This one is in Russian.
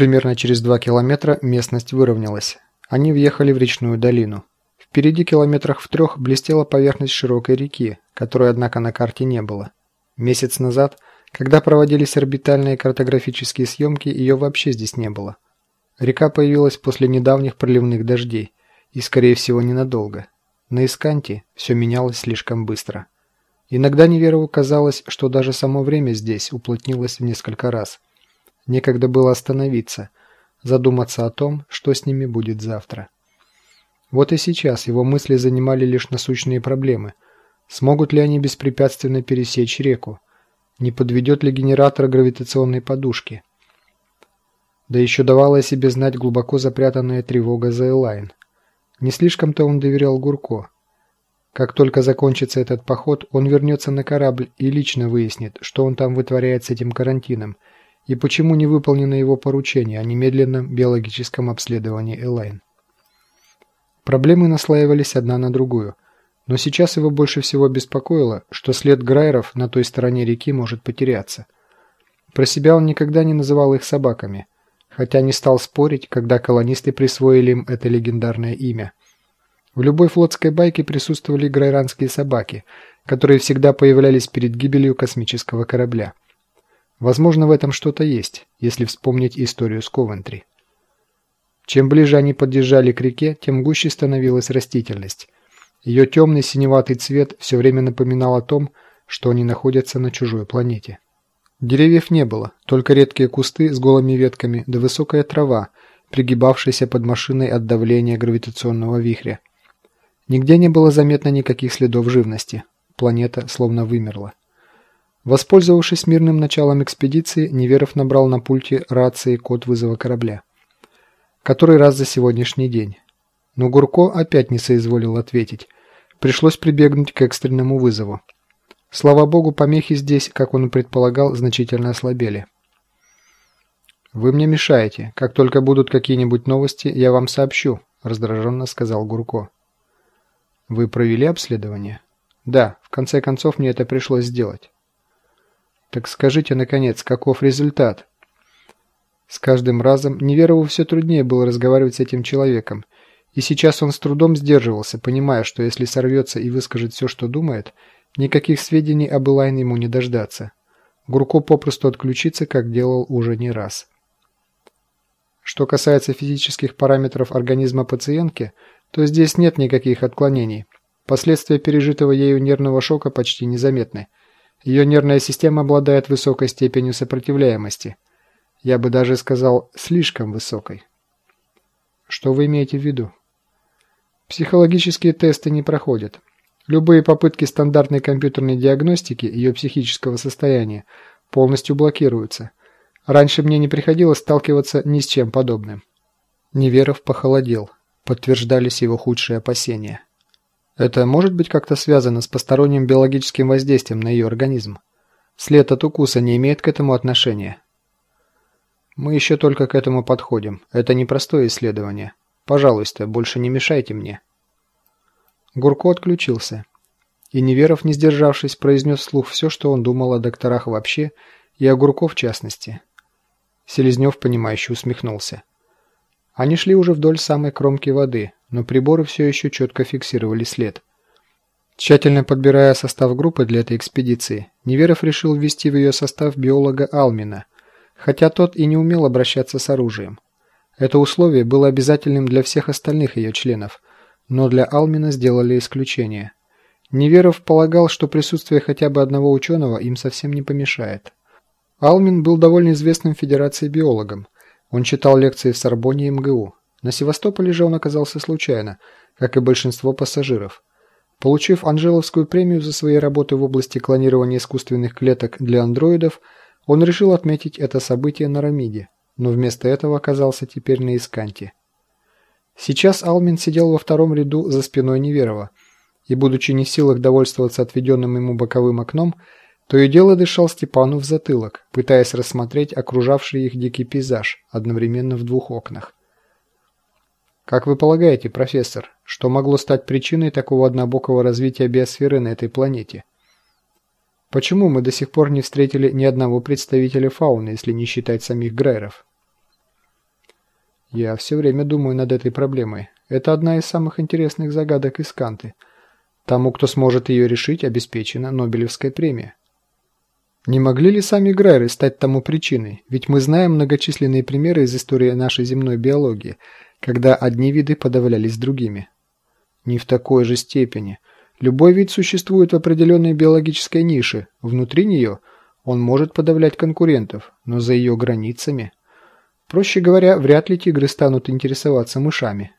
Примерно через два километра местность выровнялась. Они въехали в речную долину. Впереди километрах в трех блестела поверхность широкой реки, которой, однако, на карте не было. Месяц назад, когда проводились орбитальные картографические съемки, ее вообще здесь не было. Река появилась после недавних проливных дождей и, скорее всего, ненадолго. На Исканте все менялось слишком быстро. Иногда Неверову казалось, что даже само время здесь уплотнилось в несколько раз. Некогда было остановиться, задуматься о том, что с ними будет завтра. Вот и сейчас его мысли занимали лишь насущные проблемы. Смогут ли они беспрепятственно пересечь реку? Не подведет ли генератор гравитационной подушки? Да еще давала о себе знать глубоко запрятанная тревога за Элайн. Не слишком-то он доверял Гурко. Как только закончится этот поход, он вернется на корабль и лично выяснит, что он там вытворяет с этим карантином и почему не выполнено его поручение о немедленном биологическом обследовании Элайн. Проблемы наслаивались одна на другую, но сейчас его больше всего беспокоило, что след Грайеров на той стороне реки может потеряться. Про себя он никогда не называл их собаками – хотя не стал спорить, когда колонисты присвоили им это легендарное имя. В любой флотской байке присутствовали грайранские собаки, которые всегда появлялись перед гибелью космического корабля. Возможно, в этом что-то есть, если вспомнить историю с Ковентри. Чем ближе они подъезжали к реке, тем гуще становилась растительность. Ее темный синеватый цвет все время напоминал о том, что они находятся на чужой планете. Деревьев не было, только редкие кусты с голыми ветками да высокая трава, пригибавшаяся под машиной от давления гравитационного вихря. Нигде не было заметно никаких следов живности. Планета словно вымерла. Воспользовавшись мирным началом экспедиции, Неверов набрал на пульте рации код вызова корабля. Который раз за сегодняшний день. Но Гурко опять не соизволил ответить. Пришлось прибегнуть к экстренному вызову. Слава богу, помехи здесь, как он и предполагал, значительно ослабели. «Вы мне мешаете. Как только будут какие-нибудь новости, я вам сообщу», – раздраженно сказал Гурко. «Вы провели обследование?» «Да, в конце концов мне это пришлось сделать». «Так скажите, наконец, каков результат?» С каждым разом Неверову все труднее было разговаривать с этим человеком, и сейчас он с трудом сдерживался, понимая, что если сорвется и выскажет все, что думает – Никаких сведений об Элайн ему не дождаться. Гурко попросту отключится, как делал уже не раз. Что касается физических параметров организма пациентки, то здесь нет никаких отклонений. Последствия пережитого ею нервного шока почти незаметны. Ее нервная система обладает высокой степенью сопротивляемости. Я бы даже сказал, слишком высокой. Что вы имеете в виду? Психологические тесты не проходят. Любые попытки стандартной компьютерной диагностики ее психического состояния полностью блокируются. Раньше мне не приходилось сталкиваться ни с чем подобным. Неверов похолодел. Подтверждались его худшие опасения. Это может быть как-то связано с посторонним биологическим воздействием на ее организм? След от укуса не имеет к этому отношения? Мы еще только к этому подходим. Это непростое исследование. Пожалуйста, больше не мешайте мне. Гурко отключился. И Неверов, не сдержавшись, произнес вслух все, что он думал о докторах вообще и о Гурко в частности. Селезнев, понимающе усмехнулся. Они шли уже вдоль самой кромки воды, но приборы все еще четко фиксировали след. Тщательно подбирая состав группы для этой экспедиции, Неверов решил ввести в ее состав биолога Алмина, хотя тот и не умел обращаться с оружием. Это условие было обязательным для всех остальных ее членов – но для Алмина сделали исключение. Неверов полагал, что присутствие хотя бы одного ученого им совсем не помешает. Алмин был довольно известным в Федерации биологом. Он читал лекции в Сорбоне и МГУ. На Севастополе же он оказался случайно, как и большинство пассажиров. Получив Анжеловскую премию за свои работы в области клонирования искусственных клеток для андроидов, он решил отметить это событие на Рамиде, но вместо этого оказался теперь на Исканте. Сейчас Алмин сидел во втором ряду за спиной Неверова и, будучи не в силах довольствоваться отведенным ему боковым окном, то и дело дышал Степану в затылок, пытаясь рассмотреть окружавший их дикий пейзаж одновременно в двух окнах. Как вы полагаете, профессор, что могло стать причиной такого однобокого развития биосферы на этой планете? Почему мы до сих пор не встретили ни одного представителя фауны, если не считать самих Грайеров? Я все время думаю над этой проблемой. Это одна из самых интересных загадок из Канты. Тому, кто сможет ее решить, обеспечена Нобелевская премия. Не могли ли сами Грайры стать тому причиной? Ведь мы знаем многочисленные примеры из истории нашей земной биологии, когда одни виды подавлялись другими. Не в такой же степени. Любой вид существует в определенной биологической нише. Внутри нее он может подавлять конкурентов, но за ее границами – Проще говоря, вряд ли тигры станут интересоваться мышами.